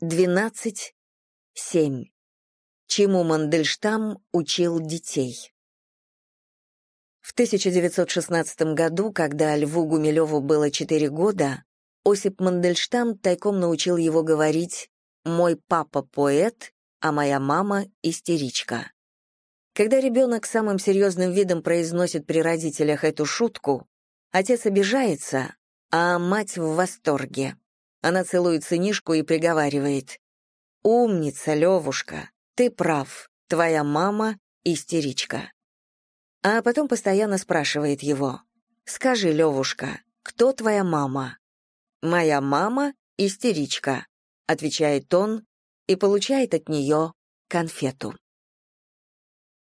12. 7. Чему Мандельштам учил детей? В 1916 году, когда Льву Гумилеву было 4 года, Осип Мандельштам тайком научил его говорить «Мой папа поэт, а моя мама истеричка». Когда ребенок самым серьезным видом произносит при родителях эту шутку, отец обижается, а мать в восторге. Она целует сынишку и приговаривает. «Умница, Левушка, ты прав, твоя мама — истеричка». А потом постоянно спрашивает его. «Скажи, Левушка, кто твоя мама?» «Моя мама — истеричка», — отвечает он и получает от нее конфету.